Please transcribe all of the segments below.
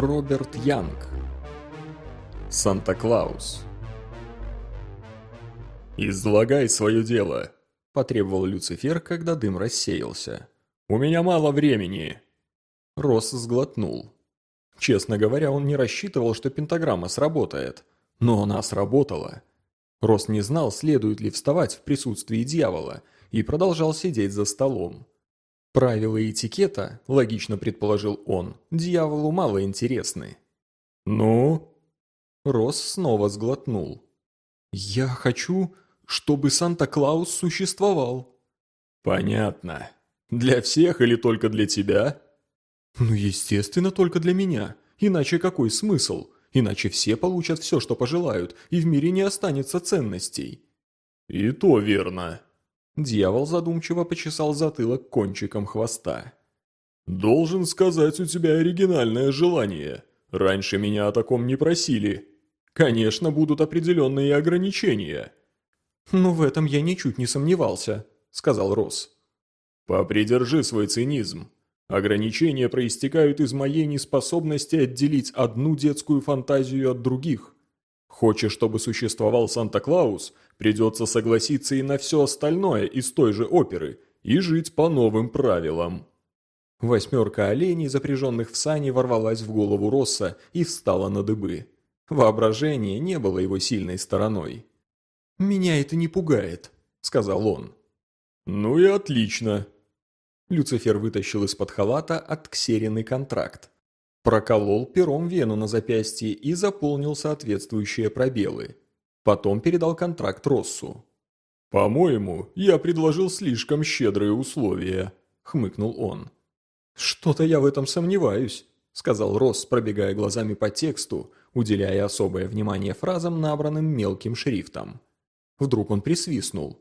Роберт Янг. Санта-Клаус. «Излагай свое дело», – потребовал Люцифер, когда дым рассеялся. «У меня мало времени». Росс сглотнул. Честно говоря, он не рассчитывал, что пентаграмма сработает. Но она сработала. Росс не знал, следует ли вставать в присутствии дьявола, и продолжал сидеть за столом. Правила этикета, логично предположил он, дьяволу мало интересны. «Ну?» Росс снова сглотнул. «Я хочу, чтобы Санта-Клаус существовал». «Понятно. Для всех или только для тебя?» «Ну, естественно, только для меня. Иначе какой смысл? Иначе все получат все, что пожелают, и в мире не останется ценностей». «И то верно». Дьявол задумчиво почесал затылок кончиком хвоста. «Должен сказать, у тебя оригинальное желание. Раньше меня о таком не просили. Конечно, будут определенные ограничения». «Но в этом я ничуть не сомневался», — сказал Росс. «Попридержи свой цинизм. Ограничения проистекают из моей неспособности отделить одну детскую фантазию от других. Хочешь, чтобы существовал Санта-Клаус, придется согласиться и на все остальное из той же оперы и жить по новым правилам». Восьмерка оленей, запряженных в сани, ворвалась в голову Росса и встала на дыбы. Воображение не было его сильной стороной. «Меня это не пугает», — сказал он. «Ну и отлично», Люцифер вытащил из-под халата отксеренный контракт. Проколол пером вену на запястье и заполнил соответствующие пробелы. Потом передал контракт Россу. «По-моему, я предложил слишком щедрые условия», — хмыкнул он. «Что-то я в этом сомневаюсь», — сказал Росс, пробегая глазами по тексту, уделяя особое внимание фразам, набранным мелким шрифтом. Вдруг он присвистнул.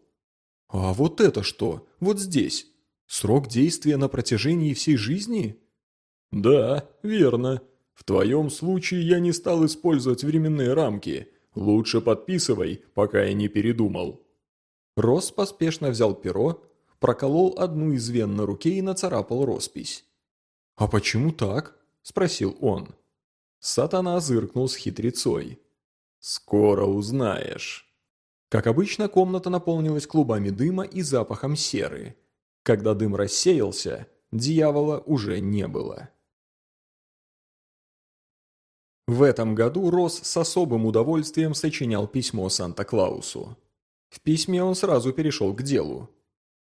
«А вот это что? Вот здесь?» Срок действия на протяжении всей жизни? Да, верно. В твоем случае я не стал использовать временные рамки. Лучше подписывай, пока я не передумал. Рос поспешно взял перо, проколол одну из вен на руке и нацарапал роспись. «А почему так?» – спросил он. Сатана зыркнул с хитрецой. «Скоро узнаешь». Как обычно, комната наполнилась клубами дыма и запахом серы. Когда дым рассеялся, дьявола уже не было. В этом году Росс с особым удовольствием сочинял письмо Санта-Клаусу. В письме он сразу перешел к делу.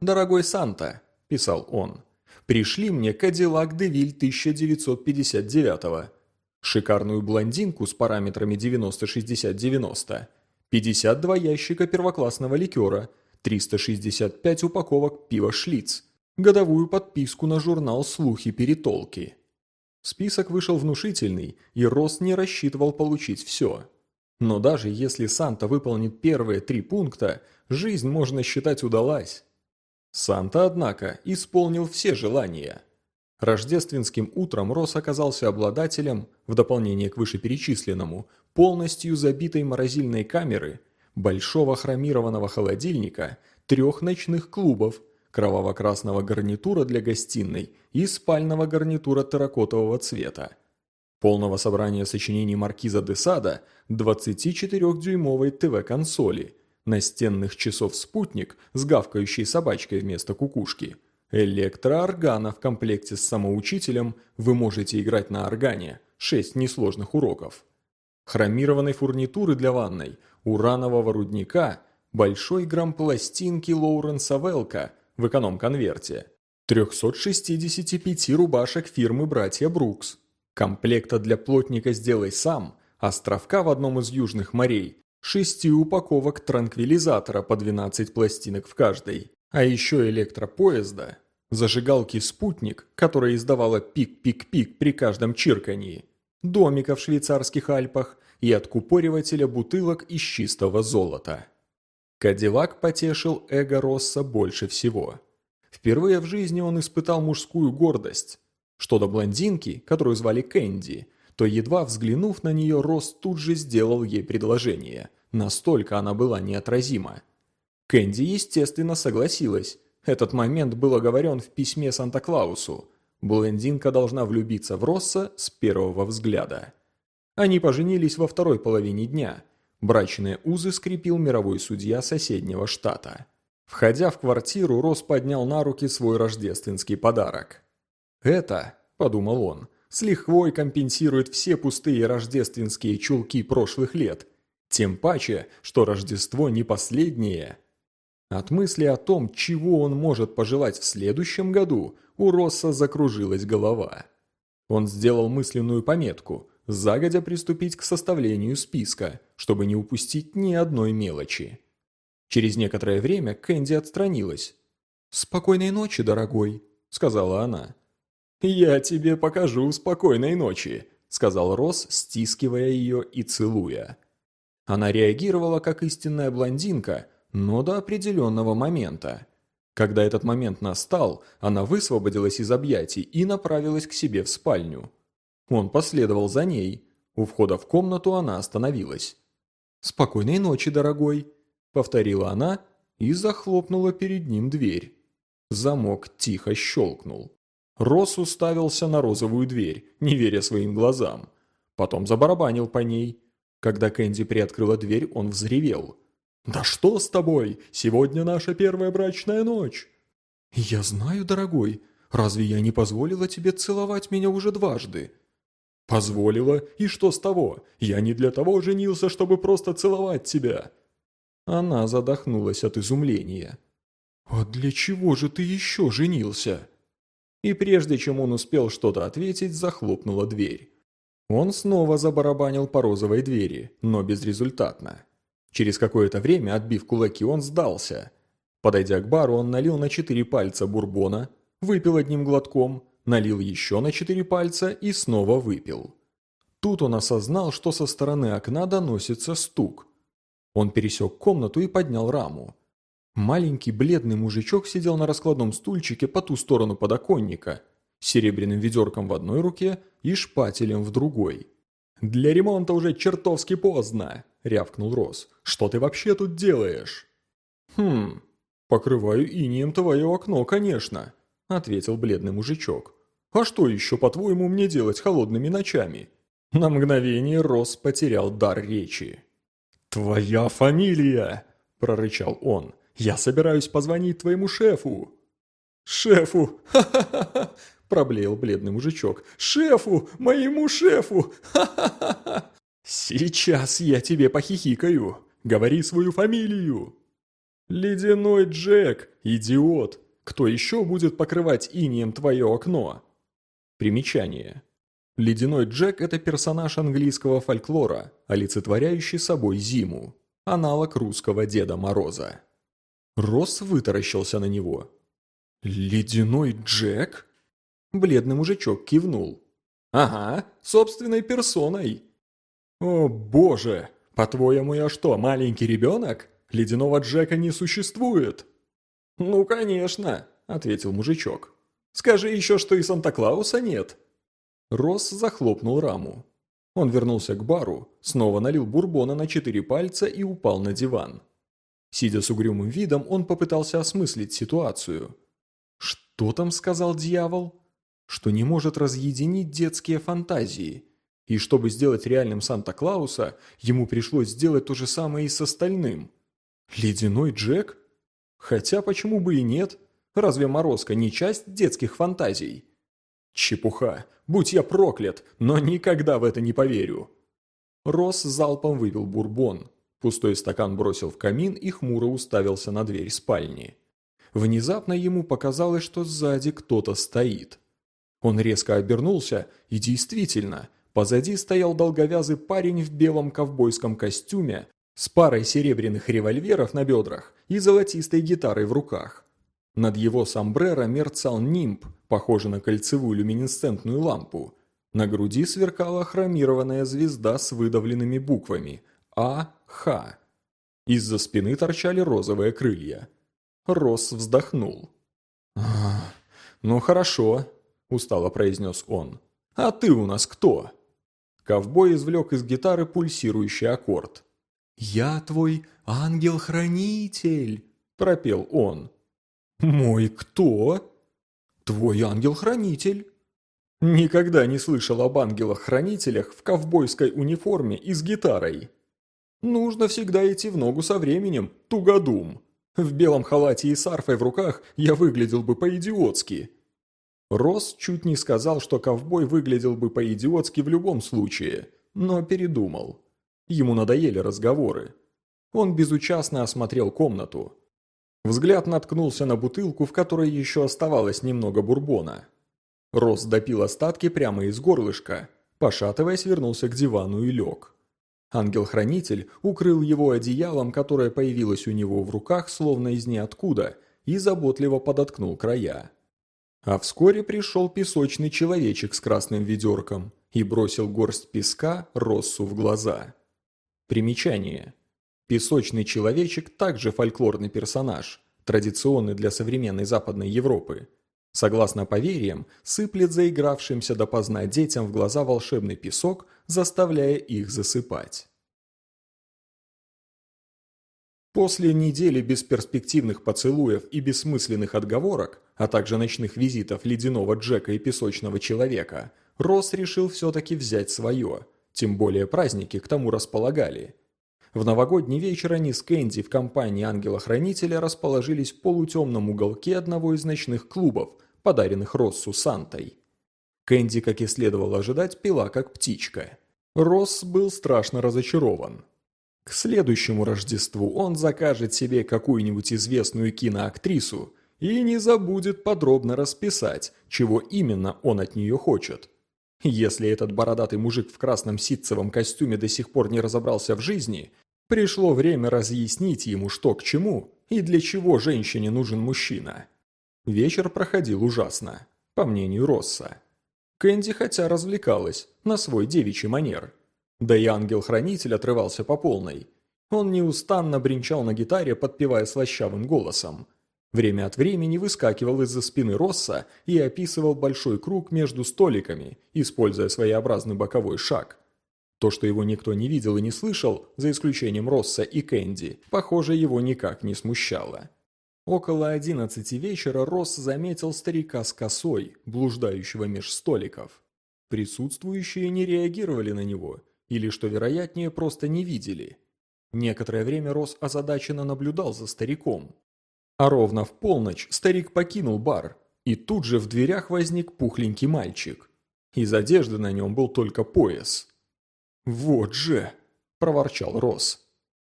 «Дорогой Санта», – писал он, – «пришли мне Кадиллак Девиль 1959-го, шикарную блондинку с параметрами 90-60-90, 52 ящика первоклассного ликера – 365 упаковок пива «Шлиц», годовую подписку на журнал «Слухи-перетолки». Список вышел внушительный, и Рос не рассчитывал получить все. Но даже если Санта выполнит первые три пункта, жизнь, можно считать, удалась. Санта, однако, исполнил все желания. Рождественским утром Рос оказался обладателем, в дополнение к вышеперечисленному, полностью забитой морозильной камеры большого хромированного холодильника, трех ночных клубов, кроваво-красного гарнитура для гостиной и спального гарнитура терракотового цвета. Полного собрания сочинений Маркиза де Сада, 24-дюймовой ТВ-консоли, настенных часов «Спутник» с гавкающей собачкой вместо кукушки, электрооргана в комплекте с самоучителем. «Вы можете играть на органе», 6 несложных уроков, хромированной фурнитуры для ванной, уранового рудника, большой грамм пластинки Лоуренса Велка в эконом-конверте, 365 рубашек фирмы «Братья Брукс», комплекта для плотника «Сделай сам», островка в одном из южных морей, шести упаковок транквилизатора по 12 пластинок в каждой, а еще электропоезда, зажигалки «Спутник», которая издавала пик-пик-пик при каждом чирканье, домика в швейцарских Альпах и откупоривателя бутылок из чистого золота. Кадиллак потешил эго Росса больше всего. Впервые в жизни он испытал мужскую гордость. Что до блондинки, которую звали Кэнди, то едва взглянув на нее, Росс тут же сделал ей предложение. Настолько она была неотразима. Кэнди, естественно, согласилась. Этот момент был оговорен в письме Санта-Клаусу. Блондинка должна влюбиться в Росса с первого взгляда. Они поженились во второй половине дня. Брачные узы скрепил мировой судья соседнего штата. Входя в квартиру, Росс поднял на руки свой рождественский подарок. «Это», – подумал он, – «с лихвой компенсирует все пустые рождественские чулки прошлых лет. Тем паче, что Рождество не последнее». От мысли о том, чего он может пожелать в следующем году, у Росса закружилась голова. Он сделал мысленную пометку – загодя приступить к составлению списка, чтобы не упустить ни одной мелочи. Через некоторое время Кэнди отстранилась. «Спокойной ночи, дорогой», — сказала она. «Я тебе покажу спокойной ночи», — сказал Росс, стискивая ее и целуя. Она реагировала как истинная блондинка, но до определенного момента. Когда этот момент настал, она высвободилась из объятий и направилась к себе в спальню. Он последовал за ней. У входа в комнату она остановилась. «Спокойной ночи, дорогой», — повторила она и захлопнула перед ним дверь. Замок тихо щелкнул. Росс уставился на розовую дверь, не веря своим глазам. Потом забарабанил по ней. Когда Кэнди приоткрыла дверь, он взревел. «Да что с тобой? Сегодня наша первая брачная ночь!» «Я знаю, дорогой. Разве я не позволила тебе целовать меня уже дважды?» «Позволила, и что с того? Я не для того женился, чтобы просто целовать тебя!» Она задохнулась от изумления. «А для чего же ты еще женился?» И прежде чем он успел что-то ответить, захлопнула дверь. Он снова забарабанил по розовой двери, но безрезультатно. Через какое-то время, отбив кулаки, он сдался. Подойдя к бару, он налил на четыре пальца бурбона, выпил одним глотком, налил еще на четыре пальца и снова выпил. Тут он осознал, что со стороны окна доносится стук. Он пересек комнату и поднял раму. Маленький бледный мужичок сидел на раскладном стульчике по ту сторону подоконника, с серебряным ведерком в одной руке и шпателем в другой. «Для ремонта уже чертовски поздно!» – рявкнул Рос. «Что ты вообще тут делаешь?» «Хм, покрываю инием твое окно, конечно», – ответил бледный мужичок. А что еще, по-твоему, мне делать холодными ночами?» На мгновение Рос потерял дар речи. «Твоя фамилия!» – прорычал он. «Я собираюсь позвонить твоему шефу!» «Шефу! Ха-ха-ха!» – проблеял бледный мужичок. «Шефу! Моему шефу! Ха-ха-ха!» «Сейчас я тебе похихикаю! Говори свою фамилию!» «Ледяной Джек! Идиот! Кто еще будет покрывать инием твое окно?» Примечание. Ледяной Джек – это персонаж английского фольклора, олицетворяющий собой зиму, аналог русского Деда Мороза. Росс вытаращился на него. «Ледяной Джек?» Бледный мужичок кивнул. «Ага, собственной персоной». «О боже, по-твоему я что, маленький ребенок? Ледяного Джека не существует». «Ну, конечно», – ответил мужичок. Скажи еще, что и Санта-Клауса нет». Росс захлопнул раму. Он вернулся к бару, снова налил бурбона на четыре пальца и упал на диван. Сидя с угрюмым видом, он попытался осмыслить ситуацию. Что там сказал дьявол? Что не может разъединить детские фантазии. И чтобы сделать реальным Санта-Клауса, ему пришлось сделать то же самое и с остальным. Ледяной Джек? Хотя почему бы и нет? Разве морозка не часть детских фантазий? Чепуха. Будь я проклят, но никогда в это не поверю. Рос залпом выпил бурбон. Пустой стакан бросил в камин и хмуро уставился на дверь спальни. Внезапно ему показалось, что сзади кто-то стоит. Он резко обернулся, и действительно, позади стоял долговязый парень в белом ковбойском костюме с парой серебряных револьверов на бедрах и золотистой гитарой в руках. Над его сомбреро мерцал нимб, похожий на кольцевую люминесцентную лампу. На груди сверкала хромированная звезда с выдавленными буквами А-Х. Из-за спины торчали розовые крылья. Росс вздохнул. «Ну хорошо», – устало произнес он. «А ты у нас кто?» Ковбой извлек из гитары пульсирующий аккорд. «Я твой ангел-хранитель», – пропел он. «Мой кто?» «Твой ангел-хранитель». Никогда не слышал об ангелах-хранителях в ковбойской униформе и с гитарой. Нужно всегда идти в ногу со временем, тугодум. В белом халате и с арфой в руках я выглядел бы по-идиотски. Росс чуть не сказал, что ковбой выглядел бы по-идиотски в любом случае, но передумал. Ему надоели разговоры. Он безучастно осмотрел комнату. Взгляд наткнулся на бутылку, в которой еще оставалось немного бурбона. Росс допил остатки прямо из горлышка, пошатываясь, вернулся к дивану и лег. Ангел-хранитель укрыл его одеялом, которое появилось у него в руках, словно из ниоткуда, и заботливо подоткнул края. А вскоре пришел песочный человечек с красным ведерком и бросил горсть песка Россу в глаза. Примечание. Песочный человечек также фольклорный персонаж, традиционный для современной Западной Европы. Согласно поверьям, сыплет заигравшимся допоздна детям в глаза волшебный песок, заставляя их засыпать. После недели бесперспективных поцелуев и бессмысленных отговорок, а также ночных визитов ледяного Джека и песочного человека, Росс решил все-таки взять свое, тем более праздники к тому располагали. В новогодний вечер они с Кэнди в компании ангела-хранителя расположились в полутемном уголке одного из ночных клубов, подаренных Россу Сантой. Кэнди, как и следовало ожидать, пила как птичка. Росс был страшно разочарован. К следующему Рождеству он закажет себе какую-нибудь известную киноактрису и не забудет подробно расписать, чего именно он от нее хочет. Если этот бородатый мужик в красном ситцевом костюме до сих пор не разобрался в жизни, пришло время разъяснить ему, что к чему и для чего женщине нужен мужчина. Вечер проходил ужасно, по мнению Росса. Кэнди хотя развлекалась, на свой девичий манер – да и ангел-хранитель отрывался по полной. Он неустанно бренчал на гитаре, подпевая слащавым голосом. Время от времени выскакивал из-за спины Росса и описывал большой круг между столиками, используя своеобразный боковой шаг. То, что его никто не видел и не слышал, за исключением Росса и Кэнди, похоже, его никак не смущало. Около одиннадцати вечера Росс заметил старика с косой, блуждающего меж столиков. Присутствующие не реагировали на него, или, что вероятнее, просто не видели. Некоторое время Рос озадаченно наблюдал за стариком. А ровно в полночь старик покинул бар, и тут же в дверях возник пухленький мальчик. Из одежды на нем был только пояс. «Вот же!» – проворчал Рос.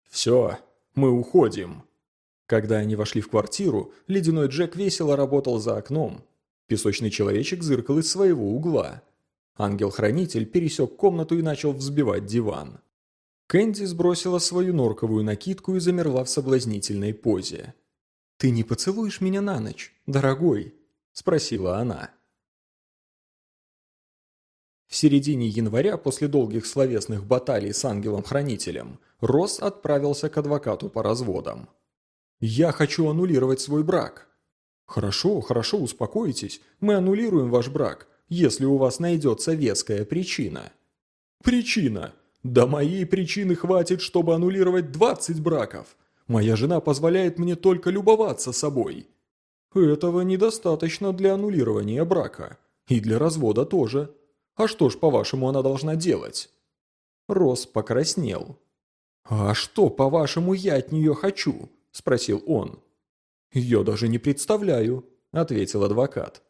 «Все, мы уходим». Когда они вошли в квартиру, ледяной Джек весело работал за окном. Песочный человечек зыркал из своего угла. Ангел-хранитель пересек комнату и начал взбивать диван. Кэнди сбросила свою норковую накидку и замерла в соблазнительной позе. «Ты не поцелуешь меня на ночь, дорогой?» – спросила она. В середине января, после долгих словесных баталий с ангелом-хранителем, Росс отправился к адвокату по разводам. «Я хочу аннулировать свой брак». «Хорошо, хорошо, успокойтесь. Мы аннулируем ваш брак если у вас найдется веская причина. Причина? Да моей причины хватит, чтобы аннулировать 20 браков. Моя жена позволяет мне только любоваться собой. Этого недостаточно для аннулирования брака. И для развода тоже. А что ж, по-вашему, она должна делать? Рос покраснел. «А что, по-вашему, я от нее хочу?» – спросил он. «Я даже не представляю», – ответил адвокат.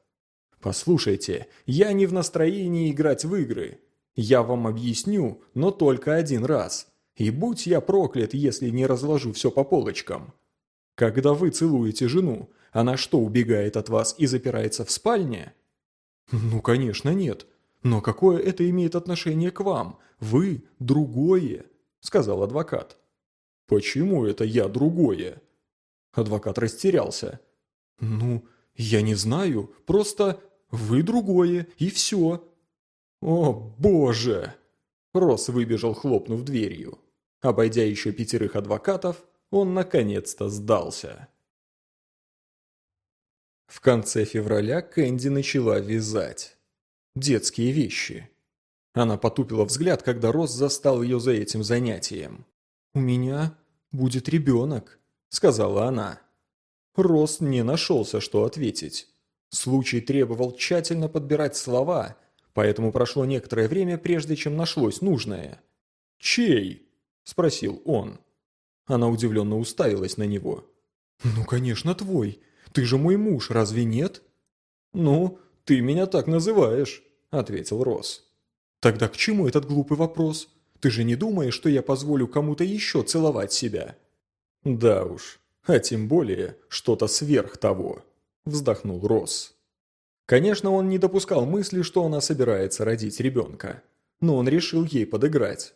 «Послушайте, я не в настроении играть в игры. Я вам объясню, но только один раз. И будь я проклят, если не разложу все по полочкам. Когда вы целуете жену, она что, убегает от вас и запирается в спальне?» «Ну, конечно, нет. Но какое это имеет отношение к вам? Вы – другое», – сказал адвокат. «Почему это я другое?» Адвокат растерялся. «Ну, я не знаю, просто вы другое, и все». «О, боже!» Росс выбежал, хлопнув дверью. Обойдя еще пятерых адвокатов, он наконец-то сдался. В конце февраля Кэнди начала вязать. Детские вещи. Она потупила взгляд, когда Росс застал ее за этим занятием. «У меня будет ребенок», — сказала она. Росс не нашелся, что ответить. Случай требовал тщательно подбирать слова, поэтому прошло некоторое время, прежде чем нашлось нужное. «Чей?» – спросил он. Она удивленно уставилась на него. «Ну, конечно, твой. Ты же мой муж, разве нет?» «Ну, ты меня так называешь», – ответил Росс. «Тогда к чему этот глупый вопрос? Ты же не думаешь, что я позволю кому-то еще целовать себя?» «Да уж, а тем более что-то сверх того», – вздохнул Росс. Конечно, он не допускал мысли, что она собирается родить ребенка, но он решил ей подыграть.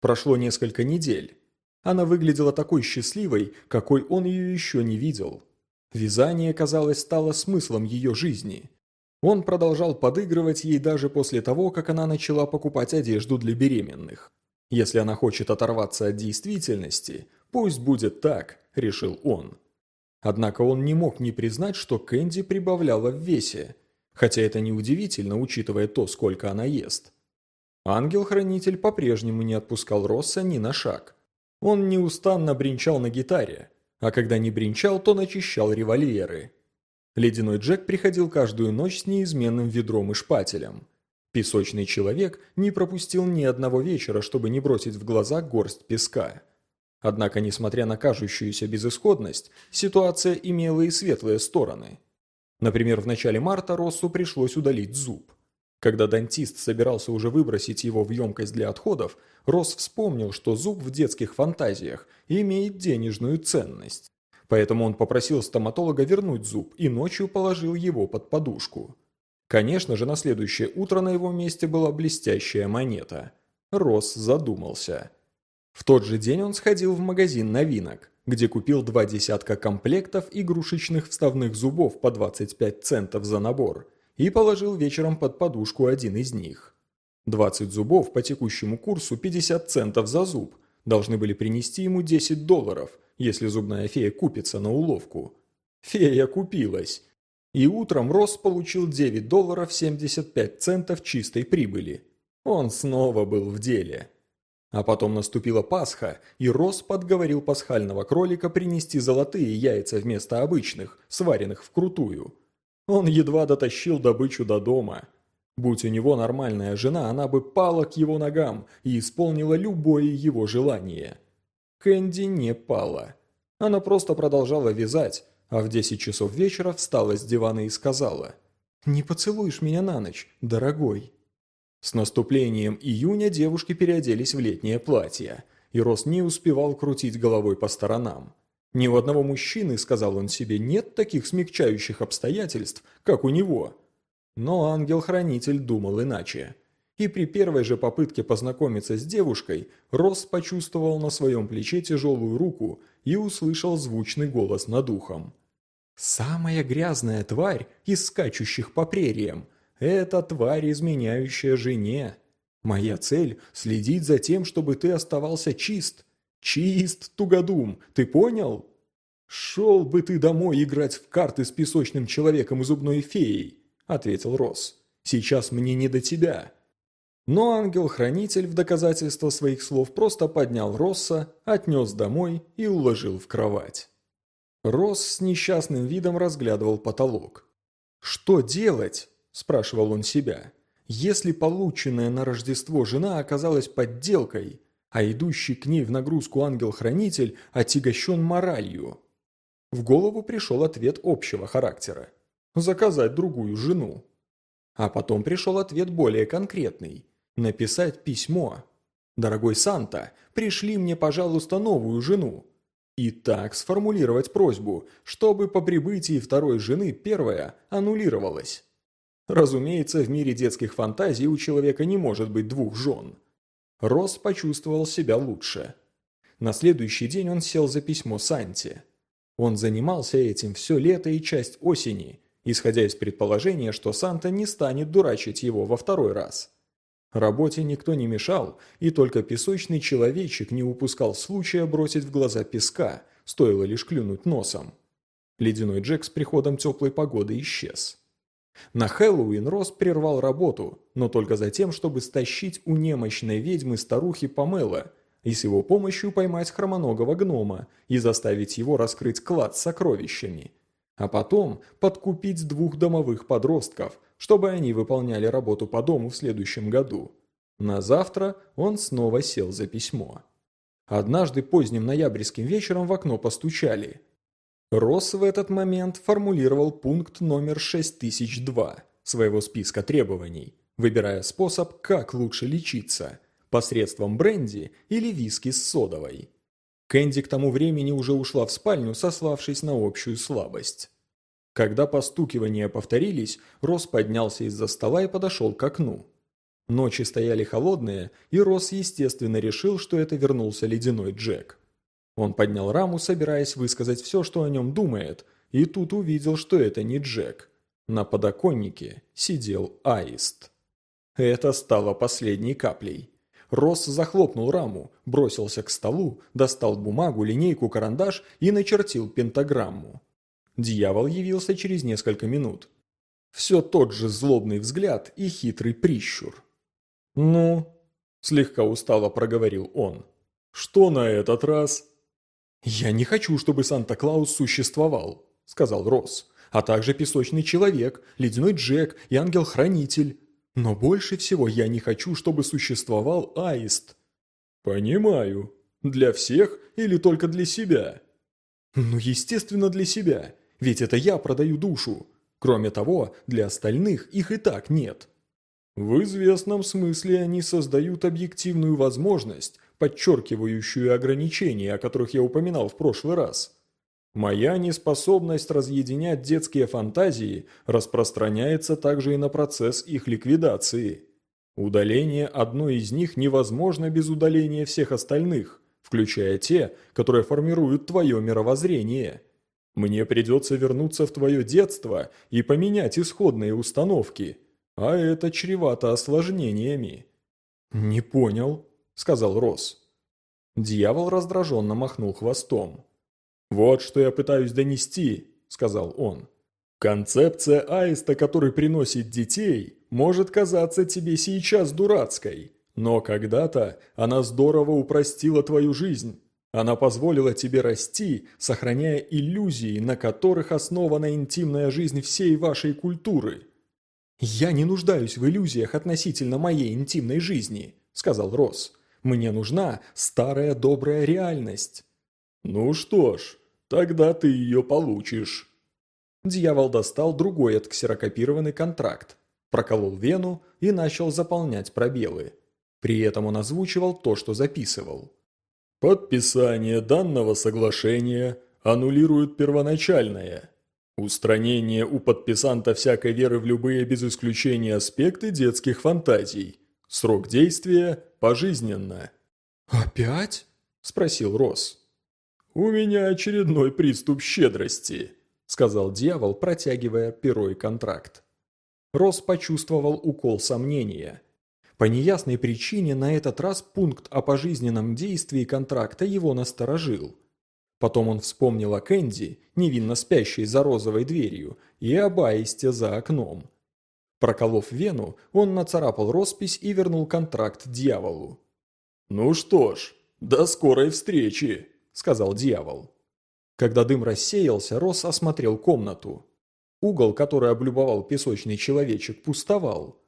Прошло несколько недель. Она выглядела такой счастливой, какой он ее еще не видел. Вязание, казалось, стало смыслом ее жизни. Он продолжал подыгрывать ей даже после того, как она начала покупать одежду для беременных. Если она хочет оторваться от действительности, пусть будет так, решил он. Однако он не мог не признать, что Кэнди прибавляла в весе, хотя это неудивительно, учитывая то, сколько она ест. Ангел-хранитель по-прежнему не отпускал Росса ни на шаг. Он неустанно бренчал на гитаре, а когда не бренчал, то начищал револьверы. Ледяной Джек приходил каждую ночь с неизменным ведром и шпателем. Песочный человек не пропустил ни одного вечера, чтобы не бросить в глаза горсть песка. Однако, несмотря на кажущуюся безысходность, ситуация имела и светлые стороны. Например, в начале марта Россу пришлось удалить зуб. Когда дантист собирался уже выбросить его в емкость для отходов, Росс вспомнил, что зуб в детских фантазиях имеет денежную ценность. Поэтому он попросил стоматолога вернуть зуб и ночью положил его под подушку. Конечно же, на следующее утро на его месте была блестящая монета. Росс задумался. В тот же день он сходил в магазин новинок, где купил два десятка комплектов игрушечных вставных зубов по 25 центов за набор и положил вечером под подушку один из них. 20 зубов по текущему курсу 50 центов за зуб должны были принести ему 10 долларов, если зубная фея купится на уловку. Фея купилась. И утром Росс получил 9 долларов 75 центов чистой прибыли. Он снова был в деле. А потом наступила Пасха, и Рос подговорил пасхального кролика принести золотые яйца вместо обычных, сваренных вкрутую. Он едва дотащил добычу до дома. Будь у него нормальная жена, она бы пала к его ногам и исполнила любое его желание. Кэнди не пала. Она просто продолжала вязать, а в 10 часов вечера встала с дивана и сказала «Не поцелуешь меня на ночь, дорогой?» С наступлением июня девушки переоделись в летнее платье, и Рос не успевал крутить головой по сторонам. Ни у одного мужчины, сказал он себе, нет таких смягчающих обстоятельств, как у него. Но ангел-хранитель думал иначе. И при первой же попытке познакомиться с девушкой, Рос почувствовал на своем плече тяжелую руку и услышал звучный голос над ухом. «Самая грязная тварь из скачущих по прериям – это тварь, изменяющая жене. Моя цель – следить за тем, чтобы ты оставался чист. Чист, тугодум, ты понял? Шел бы ты домой играть в карты с песочным человеком и зубной феей, ответил Росс. Сейчас мне не до тебя. Но ангел-хранитель в доказательство своих слов просто поднял Росса, отнес домой и уложил в кровать. Росс с несчастным видом разглядывал потолок. Что делать? спрашивал он себя. Если полученная на Рождество жена оказалась подделкой, а идущий к ней в нагрузку ангел-хранитель отягощен моралью? В голову пришел ответ общего характера. Заказать другую жену. А потом пришел ответ более конкретный. Написать письмо. «Дорогой Санта, пришли мне, пожалуйста, новую жену». И так сформулировать просьбу, чтобы по прибытии второй жены первая аннулировалась. Разумеется, в мире детских фантазий у человека не может быть двух жен. Росс почувствовал себя лучше. На следующий день он сел за письмо Санте. Он занимался этим все лето и часть осени, исходя из предположения, что Санта не станет дурачить его во второй раз. Работе никто не мешал, и только песочный человечек не упускал случая бросить в глаза песка, стоило лишь клюнуть носом. Ледяной Джек с приходом теплой погоды исчез. На Хэллоуин Рос прервал работу, но только за тем, чтобы стащить у немощной ведьмы старухи Памела и с его помощью поймать хромоногого гнома и заставить его раскрыть клад с сокровищами. А потом подкупить двух домовых подростков, чтобы они выполняли работу по дому в следующем году. На завтра он снова сел за письмо. Однажды поздним ноябрьским вечером в окно постучали. Росс в этот момент формулировал пункт номер 6002 своего списка требований, выбирая способ, как лучше лечиться – посредством бренди или виски с содовой. Кэнди к тому времени уже ушла в спальню, сославшись на общую слабость. Когда постукивания повторились, Росс поднялся из-за стола и подошел к окну. Ночи стояли холодные, и Росс, естественно, решил, что это вернулся ледяной Джек. Он поднял раму, собираясь высказать все, что о нем думает, и тут увидел, что это не Джек. На подоконнике сидел аист. Это стало последней каплей. Росс захлопнул раму, бросился к столу, достал бумагу, линейку, карандаш и начертил пентаграмму. Дьявол явился через несколько минут. Все тот же злобный взгляд и хитрый прищур. «Ну?» – слегка устало проговорил он. «Что на этот раз?» «Я не хочу, чтобы Санта-Клаус существовал», – сказал Росс, «а также песочный человек, ледяной Джек и ангел-хранитель. Но больше всего я не хочу, чтобы существовал аист». «Понимаю. Для всех или только для себя?» «Ну, естественно, для себя. Ведь это я продаю душу. Кроме того, для остальных их и так нет». В известном смысле они создают объективную возможность, подчеркивающую ограничения, о которых я упоминал в прошлый раз. Моя неспособность разъединять детские фантазии распространяется также и на процесс их ликвидации. Удаление одной из них невозможно без удаления всех остальных, включая те, которые формируют твое мировоззрение. Мне придется вернуться в твое детство и поменять исходные установки – а это чревато осложнениями». «Не понял», — сказал Росс. Дьявол раздраженно махнул хвостом. «Вот что я пытаюсь донести», — сказал он. «Концепция аиста, который приносит детей, может казаться тебе сейчас дурацкой, но когда-то она здорово упростила твою жизнь. Она позволила тебе расти, сохраняя иллюзии, на которых основана интимная жизнь всей вашей культуры. «Я не нуждаюсь в иллюзиях относительно моей интимной жизни», – сказал Росс. «Мне нужна старая добрая реальность». «Ну что ж, тогда ты ее получишь». Дьявол достал другой отксерокопированный контракт, проколол вену и начал заполнять пробелы. При этом он озвучивал то, что записывал. «Подписание данного соглашения аннулирует первоначальное, Устранение у подписанта всякой веры в любые без исключения аспекты детских фантазий. Срок действия – пожизненно. «Опять?» – спросил Росс. «У меня очередной приступ щедрости», – сказал дьявол, протягивая перо и контракт. Росс почувствовал укол сомнения. По неясной причине на этот раз пункт о пожизненном действии контракта его насторожил – Потом он вспомнил о Кэнди, невинно спящей за розовой дверью, и об Аисте за окном. Проколов вену, он нацарапал роспись и вернул контракт дьяволу. «Ну что ж, до скорой встречи», — сказал дьявол. Когда дым рассеялся, Рос осмотрел комнату. Угол, который облюбовал песочный человечек, пустовал.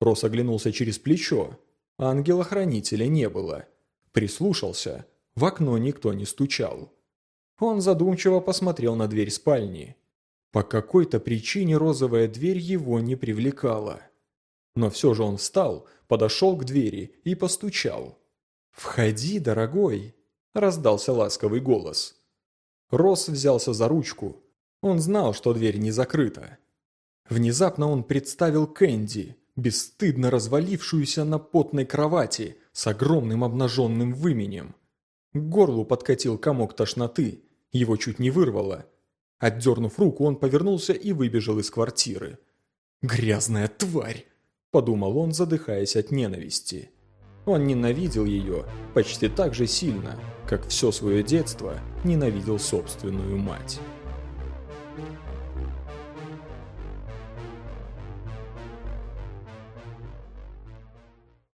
Рос оглянулся через плечо. Ангела-хранителя не было. Прислушался. В окно никто не стучал. Он задумчиво посмотрел на дверь спальни. По какой-то причине розовая дверь его не привлекала. Но все же он встал, подошел к двери и постучал. «Входи, дорогой!» – раздался ласковый голос. Рос взялся за ручку. Он знал, что дверь не закрыта. Внезапно он представил Кэнди, бесстыдно развалившуюся на потной кровати с огромным обнаженным выменем. К горлу подкатил комок тошноты, его чуть не вырвало. Отдернув руку, он повернулся и выбежал из квартиры. «Грязная тварь!» – подумал он, задыхаясь от ненависти. Он ненавидел ее почти так же сильно, как все свое детство ненавидел собственную мать.